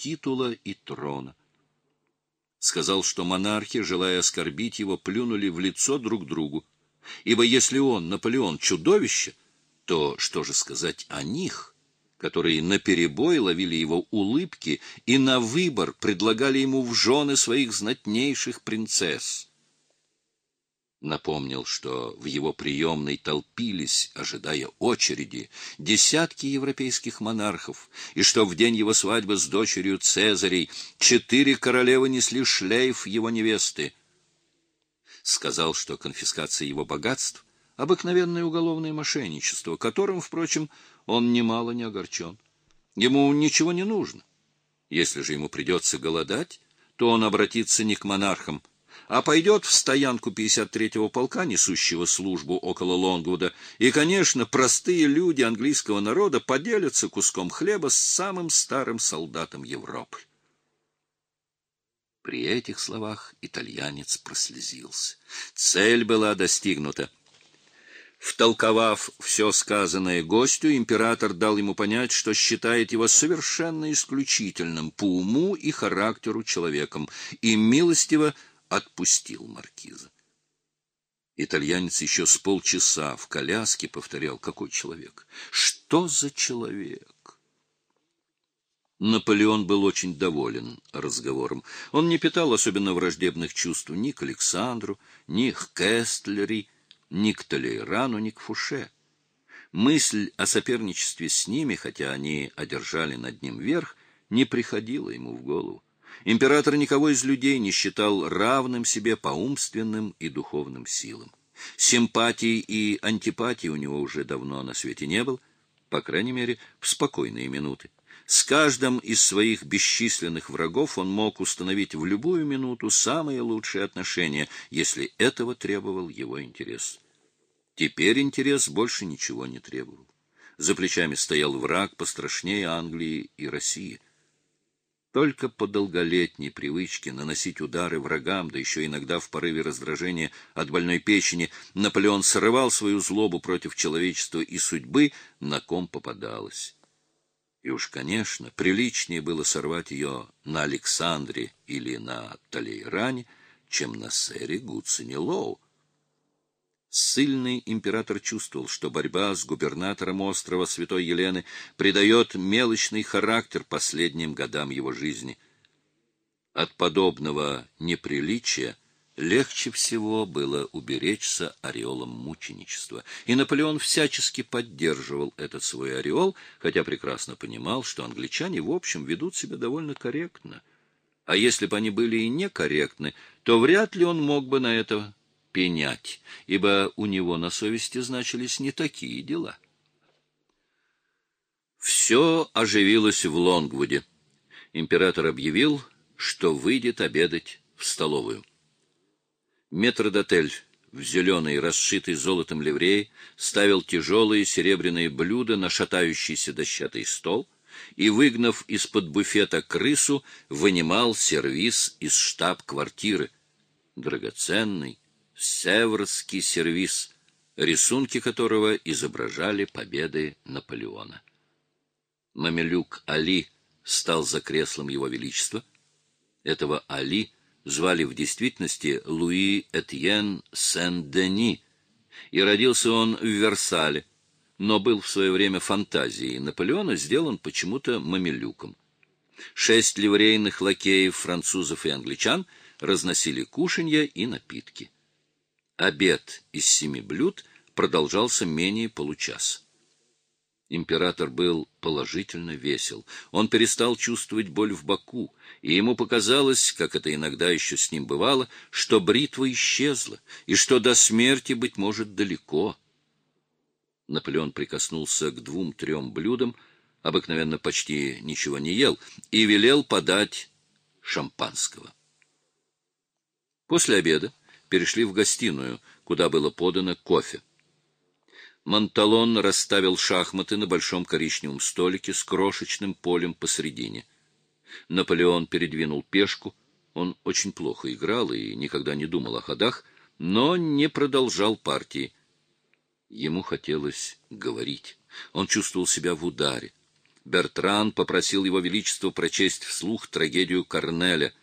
титула и трона. Сказал, что монархи, желая оскорбить его, плюнули в лицо друг другу. Ибо если он, Наполеон, чудовище, то что же сказать о них, которые наперебой ловили его улыбки и на выбор предлагали ему в жены своих знатнейших принцесс? Напомнил, что в его приемной толпились, ожидая очереди, десятки европейских монархов, и что в день его свадьбы с дочерью Цезарей четыре королевы несли шлейф его невесты. Сказал, что конфискация его богатств — обыкновенное уголовное мошенничество, которым, впрочем, он немало не огорчен. Ему ничего не нужно. Если же ему придется голодать, то он обратится не к монархам, а пойдет в стоянку 53-го полка, несущего службу около Лонгвуда, и, конечно, простые люди английского народа поделятся куском хлеба с самым старым солдатом Европы. При этих словах итальянец прослезился. Цель была достигнута. Втолковав все сказанное гостю, император дал ему понять, что считает его совершенно исключительным по уму и характеру человеком, и милостиво отпустил маркиза. Итальянец еще с полчаса в коляске повторял, какой человек, что за человек. Наполеон был очень доволен разговором. Он не питал особенно враждебных чувств ни к Александру, ни к Кестлери, ни к Толейрану, ни к Фуше. Мысль о соперничестве с ними, хотя они одержали над ним верх, не приходила ему в голову. Император никого из людей не считал равным себе по умственным и духовным силам. Симпатии и антипатии у него уже давно на свете не было, по крайней мере, в спокойные минуты. С каждым из своих бесчисленных врагов он мог установить в любую минуту самые лучшие отношения, если этого требовал его интерес. Теперь интерес больше ничего не требовал. За плечами стоял враг пострашнее Англии и России — только по долголетней привычке наносить удары врагам, да еще иногда в порыве раздражения от больной печени, Наполеон срывал свою злобу против человечества и судьбы, на ком попадалось. И уж, конечно, приличнее было сорвать ее на Александре или на Талейране, чем на сэре Лоу. Сильный император чувствовал, что борьба с губернатором острова Святой Елены придает мелочный характер последним годам его жизни. От подобного неприличия легче всего было уберечься ореолом мученичества, и Наполеон всячески поддерживал этот свой ореол, хотя прекрасно понимал, что англичане в общем ведут себя довольно корректно. А если бы они были и некорректны, то вряд ли он мог бы на это пенять, ибо у него на совести значились не такие дела. Все оживилось в Лонгвуде. Император объявил, что выйдет обедать в столовую. Метродотель в зеленой, расшитой золотом ливреи, ставил тяжелые серебряные блюда на шатающийся дощатый стол и, выгнав из-под буфета крысу, вынимал сервиз из штаб-квартиры, драгоценный, Северский сервиз, рисунки которого изображали победы Наполеона. Мамелюк Али стал за креслом его величества. Этого Али звали в действительности Луи Этьен Сен-Дени, и родился он в Версале, но был в свое время фантазией Наполеона сделан почему-то мамелюком. Шесть ливрейных лакеев французов и англичан разносили кушанья и напитки. Обед из семи блюд продолжался менее получаса. Император был положительно весел. Он перестал чувствовать боль в боку, и ему показалось, как это иногда еще с ним бывало, что бритва исчезла, и что до смерти, быть может, далеко. Наполеон прикоснулся к двум-трем блюдам, обыкновенно почти ничего не ел, и велел подать шампанского. После обеда перешли в гостиную, куда было подано кофе. Монталон расставил шахматы на большом коричневом столике с крошечным полем посредине. Наполеон передвинул пешку. Он очень плохо играл и никогда не думал о ходах, но не продолжал партии. Ему хотелось говорить. Он чувствовал себя в ударе. Бертран попросил его величество прочесть вслух трагедию Корнеля.